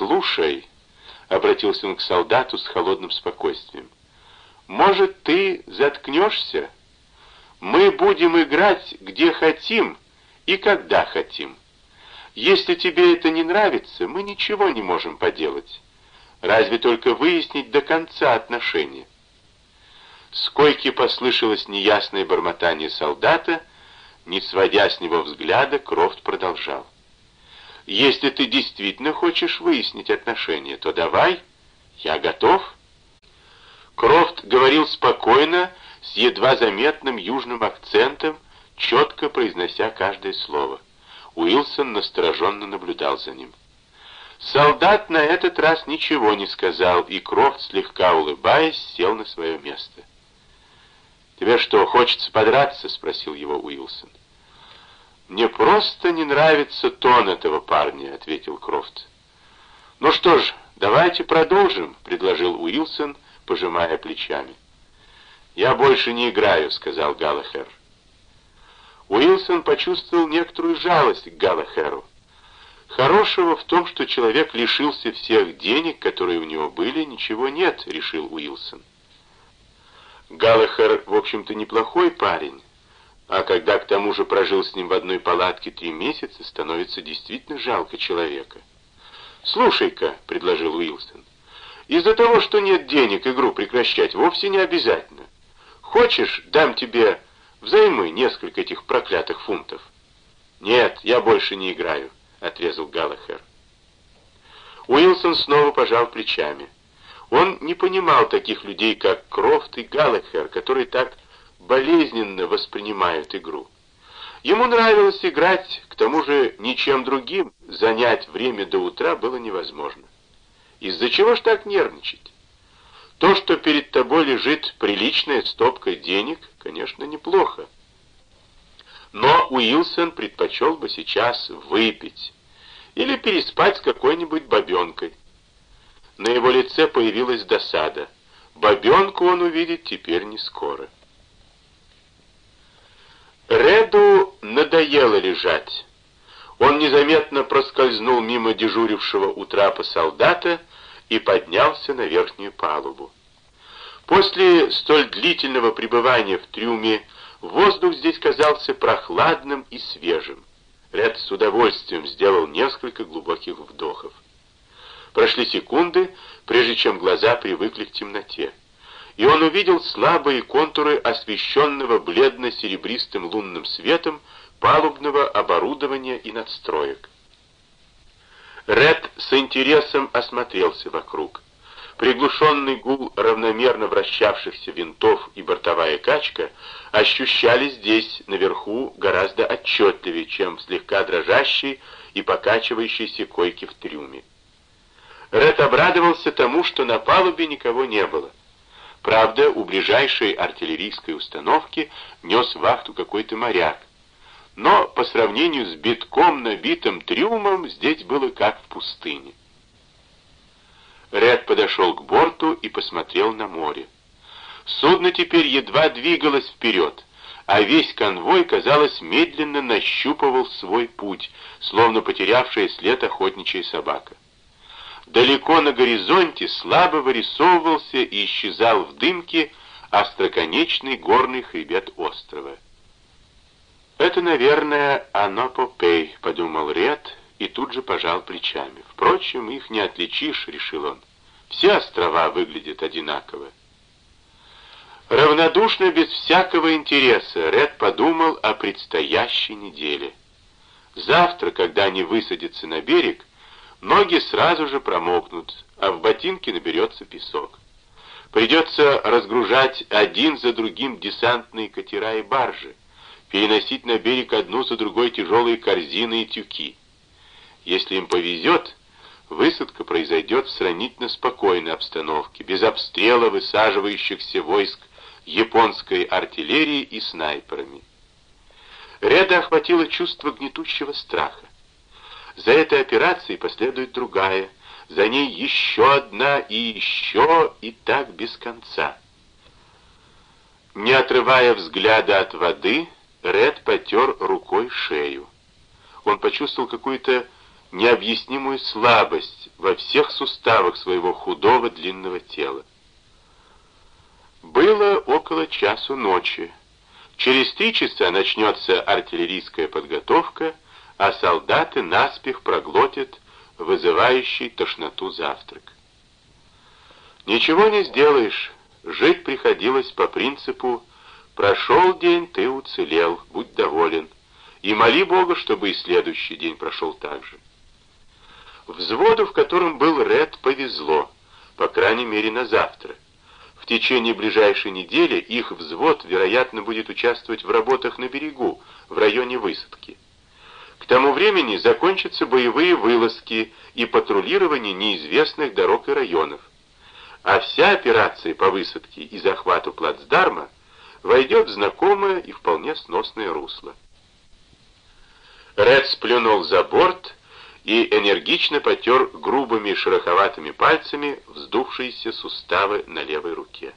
«Слушай», — обратился он к солдату с холодным спокойствием, «может, ты заткнешься? Мы будем играть, где хотим и когда хотим. Если тебе это не нравится, мы ничего не можем поделать. Разве только выяснить до конца отношения». С койки послышалось неясное бормотание солдата, не сводя с него взгляда, Крофт продолжал. Если ты действительно хочешь выяснить отношения, то давай, я готов. Крофт говорил спокойно, с едва заметным южным акцентом, четко произнося каждое слово. Уилсон настороженно наблюдал за ним. Солдат на этот раз ничего не сказал, и Крофт, слегка улыбаясь, сел на свое место. «Тебе что, хочется подраться?» — спросил его Уилсон. «Мне просто не нравится тон этого парня», — ответил Крофт. «Ну что ж, давайте продолжим», — предложил Уилсон, пожимая плечами. «Я больше не играю», — сказал Галлахер. Уилсон почувствовал некоторую жалость к Галлахеру. «Хорошего в том, что человек лишился всех денег, которые у него были, ничего нет», — решил Уилсон. Галлахер, в общем-то, неплохой парень, а когда к тому же прожил с ним в одной палатке три месяца, становится действительно жалко человека. «Слушай-ка», — предложил Уилсон, — «из-за того, что нет денег игру прекращать, вовсе не обязательно. Хочешь, дам тебе взаймы несколько этих проклятых фунтов?» «Нет, я больше не играю», — отрезал Галлахер. Уилсон снова пожал плечами. Он не понимал таких людей, как Крофт и Галлахер, которые так болезненно воспринимают игру. Ему нравилось играть, к тому же ничем другим занять время до утра было невозможно. Из-за чего ж так нервничать? То, что перед тобой лежит приличная стопка денег, конечно, неплохо. Но Уилсон предпочел бы сейчас выпить или переспать с какой-нибудь бабенкой. На его лице появилась досада. Бабенку он увидит теперь не скоро. Реду надоело лежать. Он незаметно проскользнул мимо дежурившего у трапа солдата и поднялся на верхнюю палубу. После столь длительного пребывания в трюме воздух здесь казался прохладным и свежим. Ред с удовольствием сделал несколько глубоких вдохов. Прошли секунды, прежде чем глаза привыкли к темноте и он увидел слабые контуры освещенного бледно-серебристым лунным светом палубного оборудования и надстроек. Ред с интересом осмотрелся вокруг. Приглушенный гул равномерно вращавшихся винтов и бортовая качка ощущались здесь, наверху, гораздо отчетливее, чем слегка дрожащие и покачивающиеся койки в трюме. Ред обрадовался тому, что на палубе никого не было. Правда, у ближайшей артиллерийской установки нес вахту какой-то моряк. Но по сравнению с битком набитым трюмом здесь было как в пустыне. Ред подошел к борту и посмотрел на море. Судно теперь едва двигалось вперед, а весь конвой, казалось, медленно нащупывал свой путь, словно потерявшая след охотничья собака. Далеко на горизонте слабо вырисовывался и исчезал в дымке остроконечный горный хребет острова. «Это, наверное, Анопопей», — подумал Ред и тут же пожал плечами. «Впрочем, их не отличишь», — решил он. «Все острова выглядят одинаково». Равнодушно, без всякого интереса, Ред подумал о предстоящей неделе. Завтра, когда они высадятся на берег, Ноги сразу же промокнут, а в ботинке наберется песок. Придется разгружать один за другим десантные катера и баржи, переносить на берег одну за другой тяжелые корзины и тюки. Если им повезет, высадка произойдет в сравнительно спокойной обстановке, без обстрела высаживающихся войск японской артиллерии и снайперами. Реда охватило чувство гнетущего страха. За этой операцией последует другая, за ней еще одна и еще, и так без конца. Не отрывая взгляда от воды, Ред потер рукой шею. Он почувствовал какую-то необъяснимую слабость во всех суставах своего худого длинного тела. Было около часу ночи. Через три часа начнется артиллерийская подготовка, а солдаты наспех проглотят вызывающий тошноту завтрак. Ничего не сделаешь, жить приходилось по принципу «прошел день, ты уцелел, будь доволен» и моли Бога, чтобы и следующий день прошел так же. Взводу, в котором был Ред, повезло, по крайней мере на завтра. В течение ближайшей недели их взвод, вероятно, будет участвовать в работах на берегу, в районе высадки. К тому времени закончатся боевые вылазки и патрулирование неизвестных дорог и районов. А вся операция по высадке и захвату плацдарма войдет в знакомое и вполне сносное русло. Ред сплюнул за борт и энергично потер грубыми шероховатыми пальцами вздувшиеся суставы на левой руке.